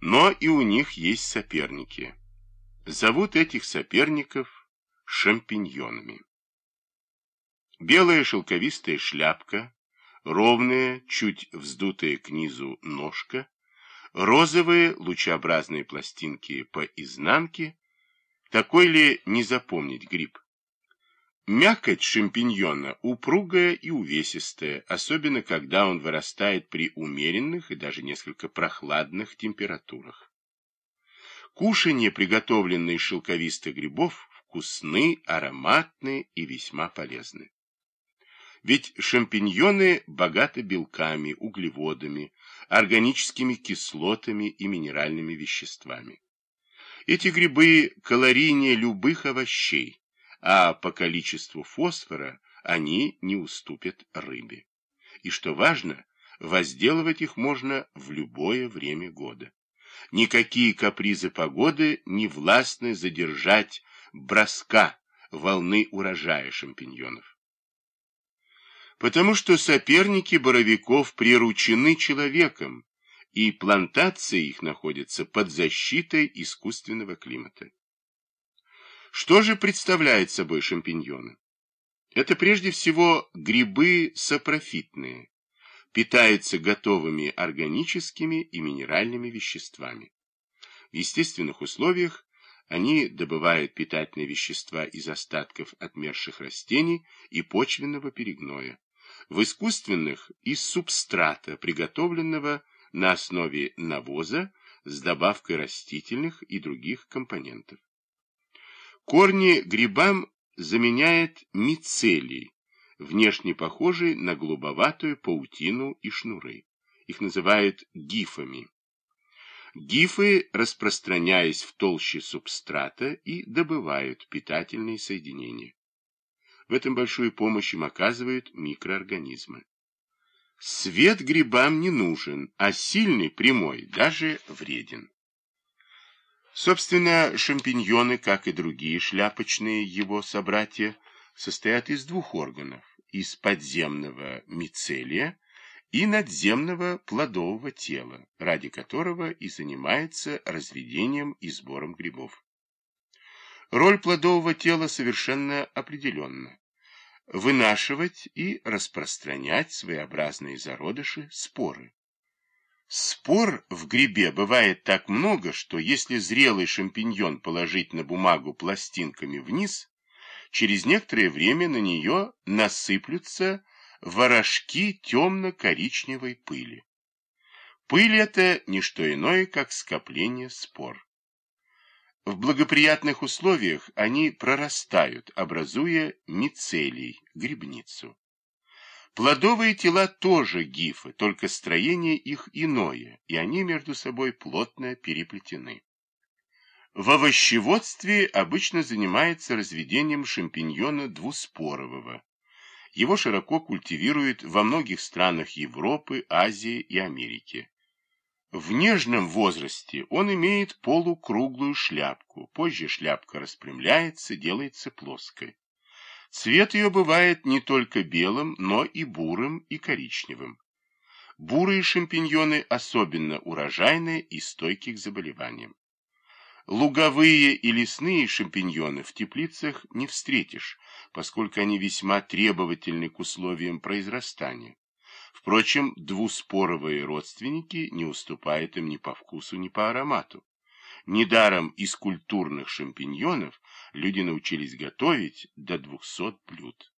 Но и у них есть соперники. Зовут этих соперников шампиньонами. Белая шелковистая шляпка, ровная, чуть вздутая к низу ножка, розовые лучеобразные пластинки по изнанке. Такой ли не запомнить гриб? Мякоть шампиньона упругая и увесистая, особенно когда он вырастает при умеренных и даже несколько прохладных температурах. Кушанье, приготовленное из шелковистых грибов, вкусны, ароматны и весьма полезны. Ведь шампиньоны богаты белками, углеводами, органическими кислотами и минеральными веществами. Эти грибы калорийнее любых овощей, а по количеству фосфора они не уступят рыбе. И что важно, возделывать их можно в любое время года. Никакие капризы погоды не властны задержать броска волны урожая шампиньонов. Потому что соперники боровиков приручены человеком, и плантации их находятся под защитой искусственного климата. Что же представляет собой шампиньоны? Это прежде всего грибы сапрофитные, питаются готовыми органическими и минеральными веществами. В естественных условиях они добывают питательные вещества из остатков отмерших растений и почвенного перегноя. В искусственных – из субстрата, приготовленного на основе навоза с добавкой растительных и других компонентов. Корни грибам заменяет мицелий, внешне похожий на голубоватую паутину и шнуры. Их называют гифами. Гифы, распространяясь в толще субстрата, и добывают питательные соединения. В этом большую помощь им оказывают микроорганизмы. Свет грибам не нужен, а сильный, прямой, даже вреден. Собственно, шампиньоны, как и другие шляпочные его собратья, состоят из двух органов – из подземного мицелия и надземного плодового тела, ради которого и занимается разведением и сбором грибов. Роль плодового тела совершенно определенна – вынашивать и распространять своеобразные зародыши, споры. Спор в грибе бывает так много, что если зрелый шампиньон положить на бумагу пластинками вниз, через некоторое время на нее насыплются ворожки темно-коричневой пыли. Пыль это не что иное, как скопление спор. В благоприятных условиях они прорастают, образуя мицелий, грибницу. Плодовые тела тоже гифы, только строение их иное, и они между собой плотно переплетены. В овощеводстве обычно занимается разведением шампиньона двуспорового. Его широко культивируют во многих странах Европы, Азии и Америки. В нежном возрасте он имеет полукруглую шляпку, позже шляпка распрямляется, делается плоской. Цвет ее бывает не только белым, но и бурым и коричневым. Бурые шампиньоны особенно урожайные и стойки к заболеваниям. Луговые и лесные шампиньоны в теплицах не встретишь, поскольку они весьма требовательны к условиям произрастания. Впрочем, двуспоровые родственники не уступают им ни по вкусу, ни по аромату. Недаром из культурных шампиньонов люди научились готовить до 200 блюд.